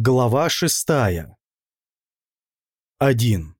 Глава шестая. 1.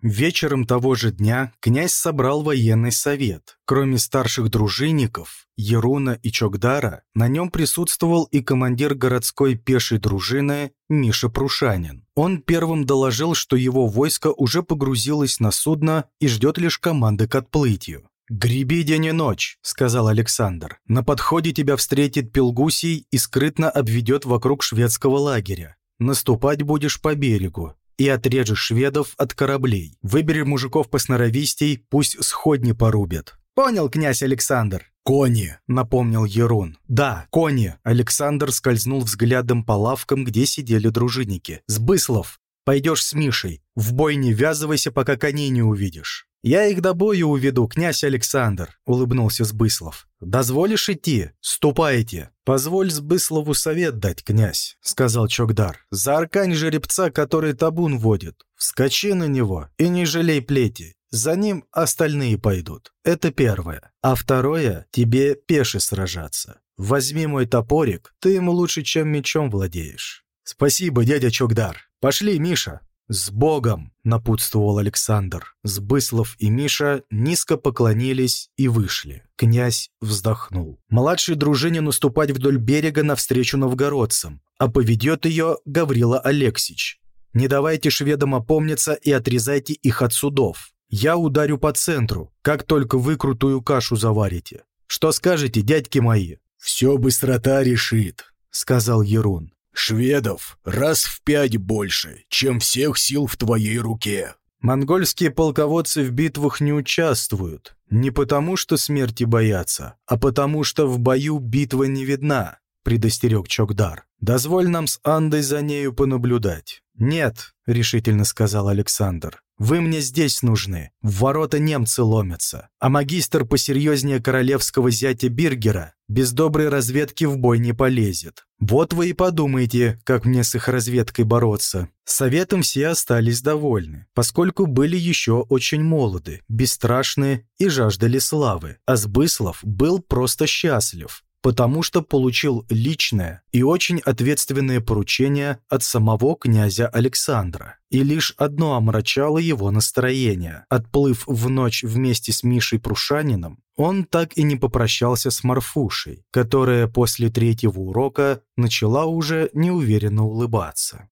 Вечером того же дня князь собрал военный совет. Кроме старших дружинников, Еруна и Чокдара, на нем присутствовал и командир городской пешей дружины Миша Прушанин. Он первым доложил, что его войско уже погрузилось на судно и ждет лишь команды к отплытию. «Греби день и ночь», — сказал Александр. «На подходе тебя встретит Пелгусий и скрытно обведет вокруг шведского лагеря. Наступать будешь по берегу и отрежешь шведов от кораблей. Выбери мужиков посноровистей, пусть сходни порубят». «Понял, князь Александр». «Кони», — напомнил Ерун. «Да, кони». Александр скользнул взглядом по лавкам, где сидели дружинники. «Сбыслов, пойдешь с Мишей. В бой не ввязывайся, пока коней не увидишь». «Я их до боя уведу, князь Александр», — улыбнулся Сбыслов. «Дозволишь идти? Ступайте». «Позволь Сбыслову совет дать, князь», — сказал Чокдар. «За аркань жеребца, который табун водит. Вскочи на него и не жалей плети. За ним остальные пойдут. Это первое. А второе — тебе пеше сражаться. Возьми мой топорик, ты ему лучше, чем мечом владеешь». «Спасибо, дядя Чокдар. Пошли, Миша». «С Богом!» — напутствовал Александр. Сбыслов и Миша низко поклонились и вышли. Князь вздохнул. Младшей дружине наступать вдоль берега навстречу новгородцам, а поведет ее Гаврила Алексич. Не давайте шведам опомниться и отрезайте их от судов. Я ударю по центру, как только вы крутую кашу заварите. Что скажете, дядьки мои?» «Все быстрота решит», — сказал Ерун. Шведов раз в пять больше, чем всех сил в твоей руке. Монгольские полководцы в битвах не участвуют. Не потому, что смерти боятся, а потому, что в бою битва не видна, предостерег Чокдар. Дозволь нам с Андой за нею понаблюдать. Нет, решительно сказал Александр. Вы мне здесь нужны. В ворота немцы ломятся. А магистр посерьезнее королевского зятя Биргера без доброй разведки в бой не полезет. Вот вы и подумайте, как мне с их разведкой бороться. Советом все остались довольны, поскольку были еще очень молоды, бесстрашны и жаждали славы. А Сбыслов был просто счастлив потому что получил личное и очень ответственное поручение от самого князя Александра. И лишь одно омрачало его настроение. Отплыв в ночь вместе с Мишей Прушанином, он так и не попрощался с Марфушей, которая после третьего урока начала уже неуверенно улыбаться.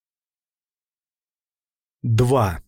2.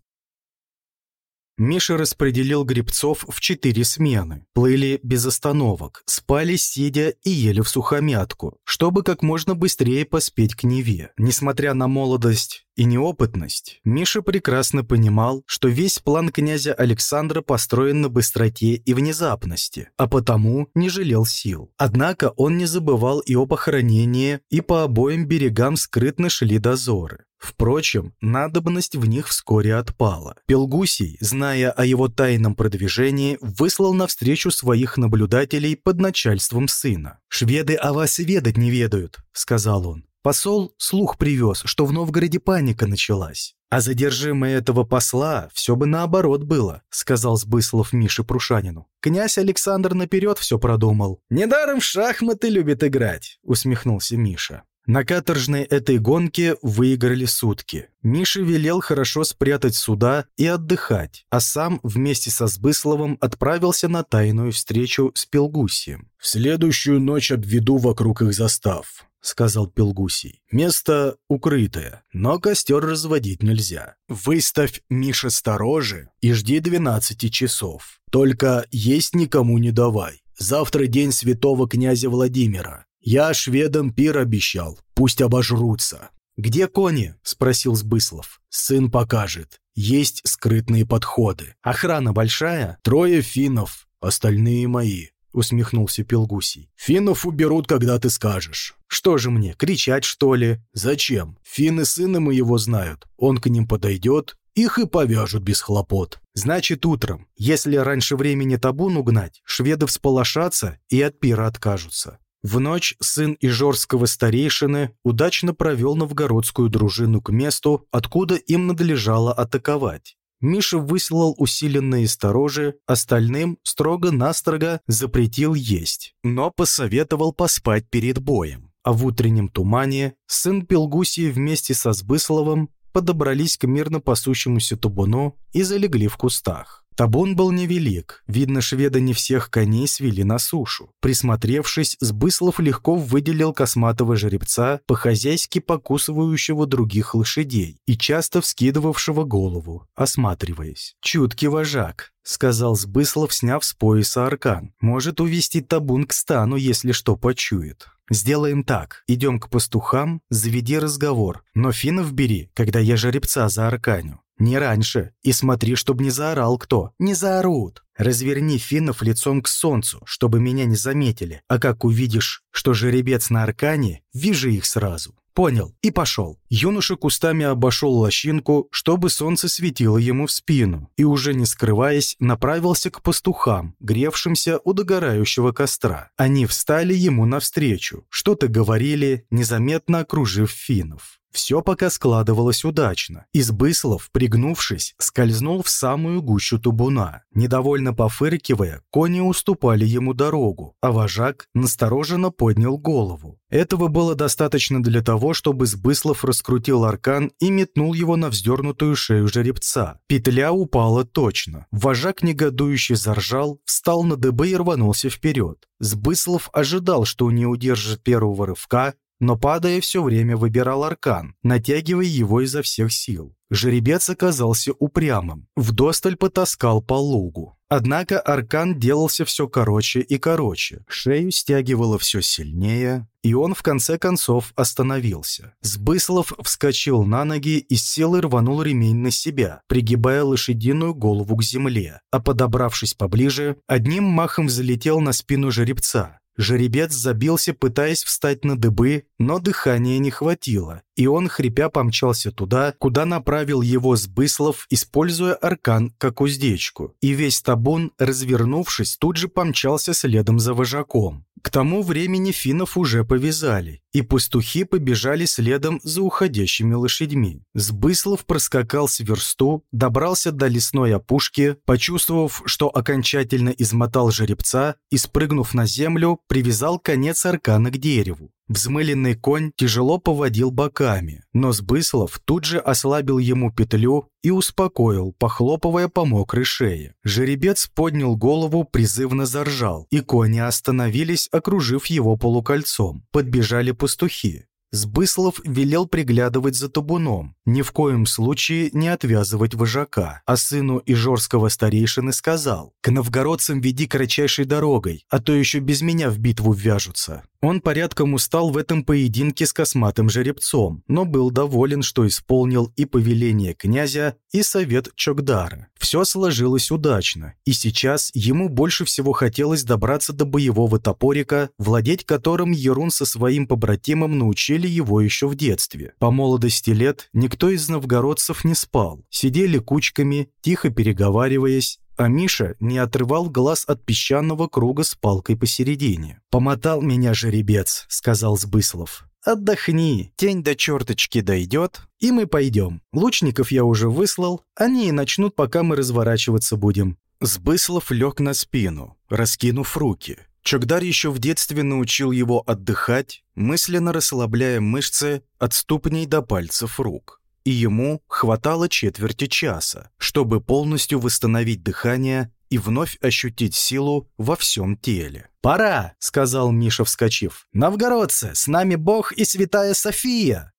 Миша распределил грибцов в четыре смены. Плыли без остановок, спали сидя и ели в сухомятку, чтобы как можно быстрее поспеть к Неве. Несмотря на молодость и неопытность, Миша прекрасно понимал, что весь план князя Александра построен на быстроте и внезапности, а потому не жалел сил. Однако он не забывал и об охранении, и по обоим берегам скрытно шли дозоры. Впрочем, надобность в них вскоре отпала. Пелгусий, зная о его тайном продвижении, выслал навстречу своих наблюдателей под начальством сына. «Шведы о вас ведать не ведают», — сказал он. Посол слух привез, что в Новгороде паника началась. «А задержимое этого посла все бы наоборот было», — сказал Сбыслов Мише Прушанину. «Князь Александр наперед все продумал». «Недаром в шахматы любит играть», — усмехнулся Миша. На каторжной этой гонке выиграли сутки. Миша велел хорошо спрятать суда и отдыхать, а сам вместе со Сбысловым отправился на тайную встречу с Пелгусием. «В следующую ночь обведу вокруг их застав», — сказал Пелгусий. «Место укрытое, но костер разводить нельзя. Выставь Миша стороже и жди 12 часов. Только есть никому не давай. Завтра день святого князя Владимира. Я шведам пир обещал, пусть обожрутся. «Где кони?» – спросил Сбыслов. «Сын покажет. Есть скрытные подходы. Охрана большая?» «Трое финнов, остальные мои», — усмехнулся Пелгусий. «Финнов уберут, когда ты скажешь». «Что же мне, кричать, что ли?» «Зачем? Финны сына моего знают. Он к ним подойдет, их и повяжут без хлопот». «Значит, утром. Если раньше времени табун угнать, шведы всполошатся и от пира откажутся. В ночь сын Ижорского старейшины удачно провел новгородскую дружину к месту, откуда им надлежало атаковать. Миша выслал усиленные сторожи, остальным строго-настрого запретил есть, но посоветовал поспать перед боем. а в утреннем тумане сын Пелгусии вместе со Сбысловым подобрались к мирно пасущемуся табуну и залегли в кустах. Табун был невелик, видно, шведы не всех коней свели на сушу. Присмотревшись, Сбыслов легко выделил косматого жеребца, по-хозяйски покусывающего других лошадей и часто вскидывавшего голову, осматриваясь. «Чуткий вожак», — сказал Сбыслов, сняв с пояса аркан. «Может увести табун к стану, если что почует». «Сделаем так. Идем к пастухам, заведи разговор. Но финнов бери, когда я жеребца за арканю. Не раньше. И смотри, чтобы не заорал кто. Не заорут. Разверни финнов лицом к солнцу, чтобы меня не заметили. А как увидишь, что жеребец на аркане, вижи их сразу. Понял. И пошел. Юноша кустами обошел лощинку, чтобы солнце светило ему в спину, и уже не скрываясь, направился к пастухам, гревшимся у догорающего костра. Они встали ему навстречу, что-то говорили, незаметно окружив финнов. Все пока складывалось удачно. Избыслов, пригнувшись, скользнул в самую гущу тубуна. Недовольно пофыркивая, кони уступали ему дорогу, а вожак настороженно поднял голову. Этого было достаточно для того, чтобы Сбыслов раскрутил аркан и метнул его на вздернутую шею жеребца. Петля упала точно. Вожак негодующе заржал, встал на дыбы и рванулся вперед. Сбыслов ожидал, что не удержит первого рывка, но падая все время выбирал аркан, натягивая его изо всех сил. Жеребец оказался упрямым, вдосталь потаскал по лугу. Однако аркан делался все короче и короче, шею стягивало все сильнее, и он в конце концов остановился. Сбыслов вскочил на ноги и с силой рванул ремень на себя, пригибая лошадиную голову к земле, а подобравшись поближе, одним махом залетел на спину жеребца, Жеребец забился, пытаясь встать на дыбы, но дыхания не хватило, и он, хрипя, помчался туда, куда направил его Сбыслов, используя аркан как уздечку. И весь табун, развернувшись, тут же помчался следом за вожаком. К тому времени финнов уже повязали, и пастухи побежали следом за уходящими лошадьми. Сбыслов проскакал с версту, добрался до лесной опушки, почувствовав, что окончательно измотал жеребца и, спрыгнув на землю, привязал конец аркана к дереву. Взмыленный конь тяжело поводил боками, но Сбыслов тут же ослабил ему петлю и успокоил, похлопывая по мокрой шее. Жеребец поднял голову, призывно заржал, и кони остановились, окружив его полукольцом. Подбежали пастухи. Сбыслов велел приглядывать за табуном, ни в коем случае не отвязывать вожака, а сыну ижорского старейшины сказал «К новгородцам веди кратчайшей дорогой, а то еще без меня в битву ввяжутся». Он порядком устал в этом поединке с косматым жеребцом, но был доволен, что исполнил и повеление князя, и совет Чокдара. Все сложилось удачно, и сейчас ему больше всего хотелось добраться до боевого топорика, владеть которым Ерун со своим побратимом научили его еще в детстве. По молодости лет никто из новгородцев не спал, сидели кучками, тихо переговариваясь, а Миша не отрывал глаз от песчаного круга с палкой посередине. «Помотал меня жеребец», — сказал Сбыслов. «Отдохни, тень до черточки дойдет, и мы пойдем. Лучников я уже выслал, они и начнут, пока мы разворачиваться будем». Сбыслов лег на спину, раскинув руки. Чокдар еще в детстве научил его отдыхать, мысленно расслабляя мышцы от ступней до пальцев рук и ему хватало четверти часа, чтобы полностью восстановить дыхание и вновь ощутить силу во всем теле. «Пора!» — сказал Миша, вскочив. «Новгородцы, с нами Бог и Святая София!»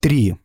3.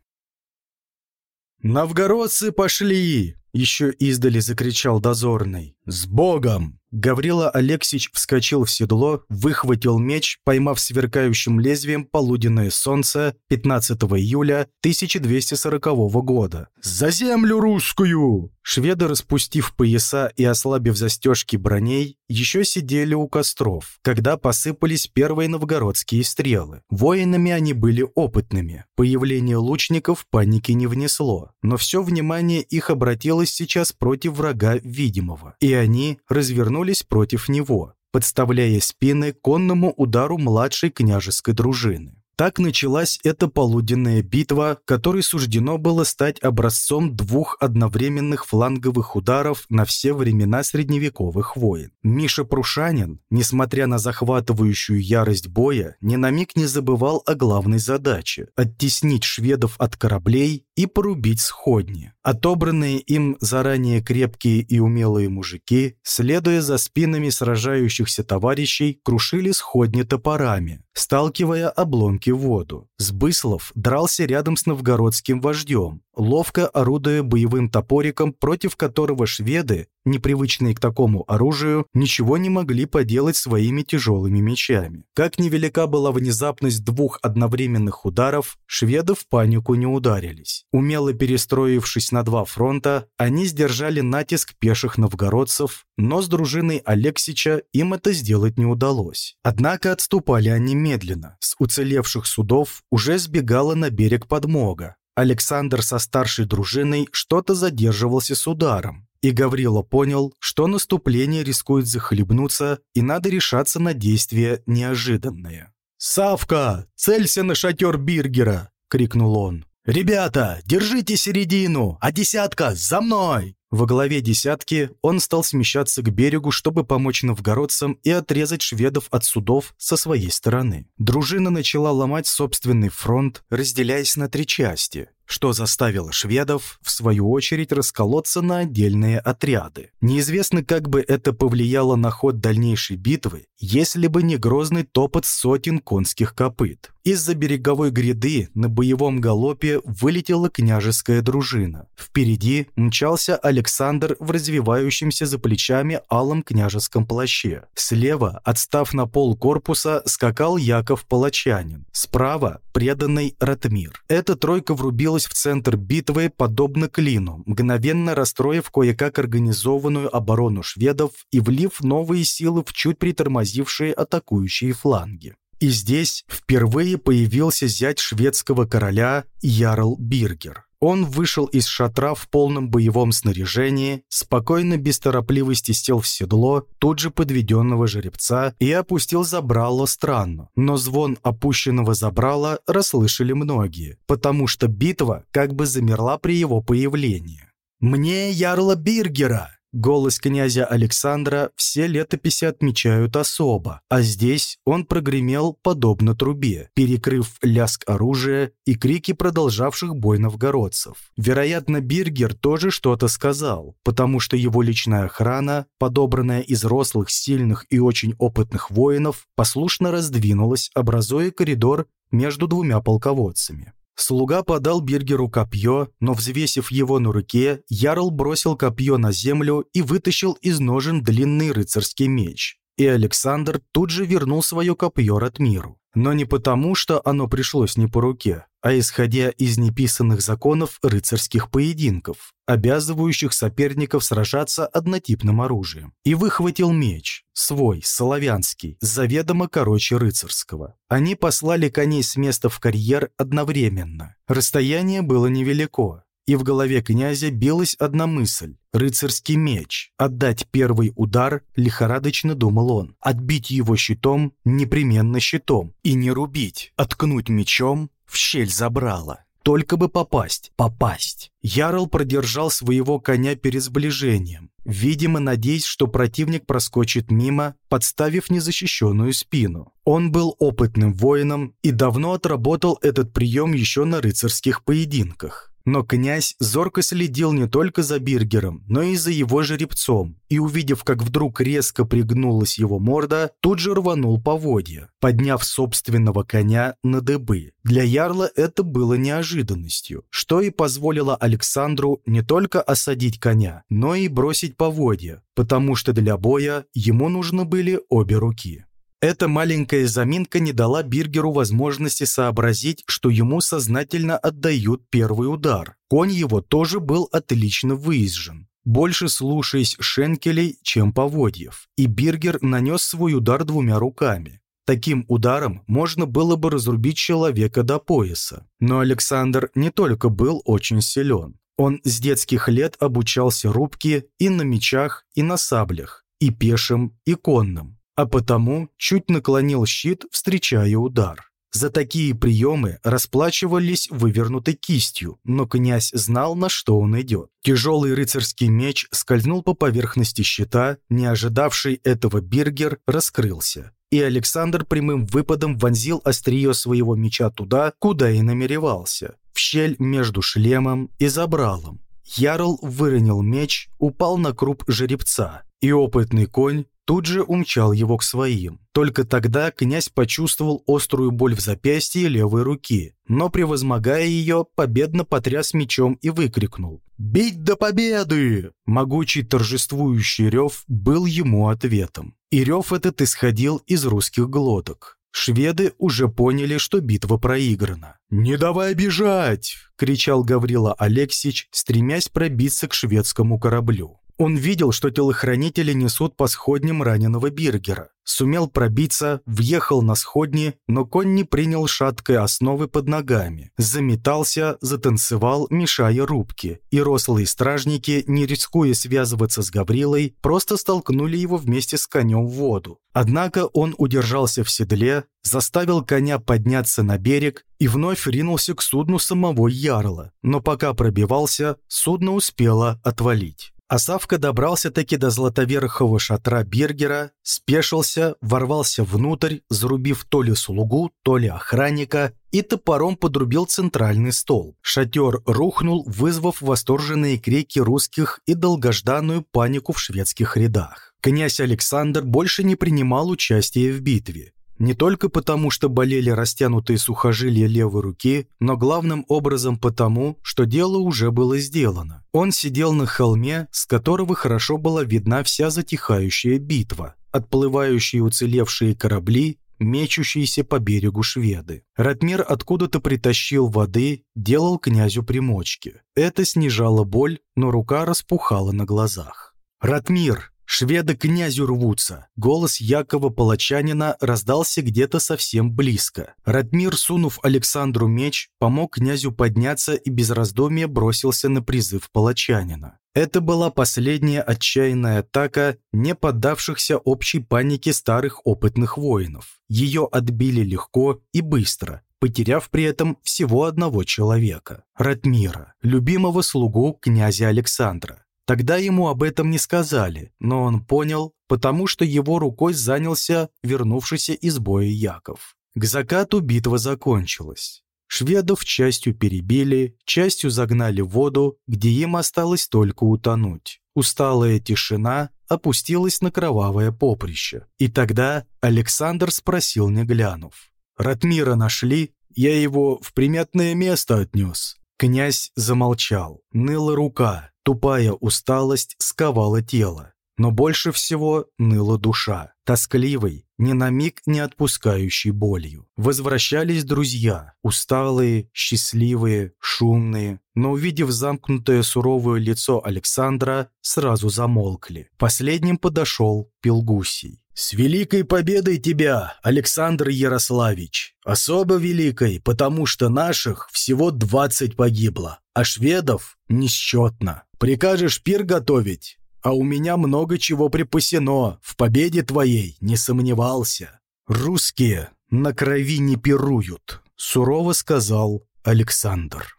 «Новгородцы пошли!» — еще издали закричал дозорный. «С Богом!» Гаврила Алексич вскочил в седло, выхватил меч, поймав сверкающим лезвием полуденное солнце 15 июля 1240 года. «За землю русскую!» Шведы, распустив пояса и ослабив застежки броней, еще сидели у костров, когда посыпались первые новгородские стрелы. Воинами они были опытными. Появление лучников паники не внесло, но все внимание их обратилось сейчас против врага видимого, и они развернули повернулись против него, подставляя спины конному удару младшей княжеской дружины. Так началась эта полуденная битва, которой суждено было стать образцом двух одновременных фланговых ударов на все времена средневековых войн. Миша Прушанин, несмотря на захватывающую ярость боя, ни на миг не забывал о главной задаче – оттеснить шведов от кораблей и порубить сходни. Отобранные им заранее крепкие и умелые мужики, следуя за спинами сражающихся товарищей, крушили сходни топорами, сталкивая обломки в воду. Сбыслов дрался рядом с новгородским вождем, ловко орудуя боевым топориком, против которого шведы, непривычные к такому оружию, ничего не могли поделать своими тяжелыми мечами. Как невелика была внезапность двух одновременных ударов, шведы в панику не ударились. Умело перестроившись на два фронта, они сдержали натиск пеших новгородцев, но с дружиной Алексича им это сделать не удалось. Однако отступали они медленно. С уцелевших судов уже сбегала на берег подмога. Александр со старшей дружиной что-то задерживался с ударом, и Гаврила понял, что наступление рискует захлебнуться и надо решаться на действия неожиданные. «Савка, целься на шатер Биргера!» — крикнул он. «Ребята, держите середину, а десятка за мной!» Во главе десятки он стал смещаться к берегу, чтобы помочь новгородцам и отрезать шведов от судов со своей стороны. Дружина начала ломать собственный фронт, разделяясь на три части что заставило шведов, в свою очередь, расколоться на отдельные отряды. Неизвестно, как бы это повлияло на ход дальнейшей битвы, если бы не грозный топот сотен конских копыт. Из-за береговой гряды на боевом галопе вылетела княжеская дружина. Впереди мчался Александр в развивающемся за плечами алом княжеском плаще. Слева, отстав на пол корпуса, скакал Яков Палачанин. Справа – преданный Ратмир. Эта тройка врубилась в центр битвы, подобно клину, мгновенно расстроив кое-как организованную оборону шведов и влив новые силы в чуть притормозившие атакующие фланги. И здесь впервые появился зять шведского короля Ярл Биргер. Он вышел из шатра в полном боевом снаряжении, спокойно, без торопливости сел в седло тут же подведенного жеребца и опустил забрало странно. Но звон опущенного забрала расслышали многие, потому что битва как бы замерла при его появлении. «Мне, Ярла Биргера!» Голос князя Александра все летописи отмечают особо, а здесь он прогремел подобно трубе, перекрыв ляск оружия и крики продолжавших бой новгородцев. Вероятно, Биргер тоже что-то сказал, потому что его личная охрана, подобранная из рослых, сильных и очень опытных воинов, послушно раздвинулась, образуя коридор между двумя полководцами. Слуга подал Бергеру копье, но, взвесив его на руке, Ярл бросил копье на землю и вытащил из ножен длинный рыцарский меч. И Александр тут же вернул свое копье Ратмиру. Но не потому, что оно пришлось не по руке, а исходя из неписанных законов рыцарских поединков, обязывающих соперников сражаться однотипным оружием. И выхватил меч, свой, славянский, заведомо короче рыцарского. Они послали коней с места в карьер одновременно. Расстояние было невелико, и в голове князя билась одна мысль — рыцарский меч. Отдать первый удар, лихорадочно думал он. Отбить его щитом, непременно щитом. И не рубить. Откнуть мечом, в щель забрала. Только бы попасть, попасть. Ярл продержал своего коня перед сближением, видимо, надеясь, что противник проскочит мимо, подставив незащищенную спину. Он был опытным воином и давно отработал этот прием еще на рыцарских поединках. Но князь зорко следил не только за Биргером, но и за его жеребцом, и, увидев, как вдруг резко пригнулась его морда, тут же рванул поводья, подняв собственного коня на дыбы. Для Ярла это было неожиданностью, что и позволило Александру не только осадить коня, но и бросить поводья, потому что для боя ему нужны были обе руки. Эта маленькая заминка не дала Биргеру возможности сообразить, что ему сознательно отдают первый удар. Конь его тоже был отлично выезжен, больше слушаясь шенкелей, чем поводьев, и Биргер нанес свой удар двумя руками. Таким ударом можно было бы разрубить человека до пояса. Но Александр не только был очень силен. Он с детских лет обучался рубке и на мечах, и на саблях, и пешим, и конным а потому чуть наклонил щит, встречая удар. За такие приемы расплачивались вывернутой кистью, но князь знал, на что он идет. Тяжелый рыцарский меч скользнул по поверхности щита, не ожидавший этого Биргер раскрылся. И Александр прямым выпадом вонзил острие своего меча туда, куда и намеревался, в щель между шлемом и забралом. Ярл выронил меч, упал на круп жеребца, и опытный конь тут же умчал его к своим. Только тогда князь почувствовал острую боль в запястье левой руки, но, превозмогая ее, победно потряс мечом и выкрикнул «Бить до победы!». Могучий торжествующий рев был ему ответом. И рев этот исходил из русских глоток. Шведы уже поняли, что битва проиграна. «Не давай бежать!» — кричал Гаврила Алексич, стремясь пробиться к шведскому кораблю. Он видел, что телохранители несут по сходням раненого Биргера. Сумел пробиться, въехал на сходни, но конь не принял шаткой основы под ногами. Заметался, затанцевал, мешая рубки. И рослые стражники, не рискуя связываться с Гаврилой, просто столкнули его вместе с конем в воду. Однако он удержался в седле, заставил коня подняться на берег и вновь ринулся к судну самого Ярла. Но пока пробивался, судно успело отвалить. Асавка добрался-таки до златоверхого шатра Бергера, спешился, ворвался внутрь, зарубив то ли слугу, то ли охранника, и топором подрубил центральный стол. Шатер рухнул, вызвав восторженные крики русских и долгожданную панику в шведских рядах. Князь Александр больше не принимал участия в битве. Не только потому, что болели растянутые сухожилия левой руки, но главным образом потому, что дело уже было сделано. Он сидел на холме, с которого хорошо была видна вся затихающая битва, отплывающие уцелевшие корабли, мечущиеся по берегу шведы. Ратмир откуда-то притащил воды, делал князю примочки. Это снижало боль, но рука распухала на глазах. «Ратмир!» «Шведы князю рвутся!» Голос Якова Палачанина раздался где-то совсем близко. Радмир, сунув Александру меч, помог князю подняться и без раздумья бросился на призыв Палачанина. Это была последняя отчаянная атака не поддавшихся общей панике старых опытных воинов. Ее отбили легко и быстро, потеряв при этом всего одного человека – Ратмира, любимого слугу князя Александра. Тогда ему об этом не сказали, но он понял, потому что его рукой занялся вернувшийся из боя Яков. К закату битва закончилась. Шведов частью перебили, частью загнали в воду, где им осталось только утонуть. Усталая тишина опустилась на кровавое поприще. И тогда Александр спросил, не глянув. «Ратмира нашли? Я его в приметное место отнес». Князь замолчал. Ныла рука, Тупая усталость сковала тело, но больше всего ныла душа, тоскливой, ни на миг не отпускающей болью. Возвращались друзья, усталые, счастливые, шумные, но увидев замкнутое суровое лицо Александра, сразу замолкли. Последним подошел Пелгусий. «С великой победой тебя, Александр Ярославич! Особо великой, потому что наших всего двадцать погибло, а шведов несчетно. Прикажешь пир готовить, а у меня много чего припасено, в победе твоей не сомневался. Русские на крови не пируют», — сурово сказал Александр.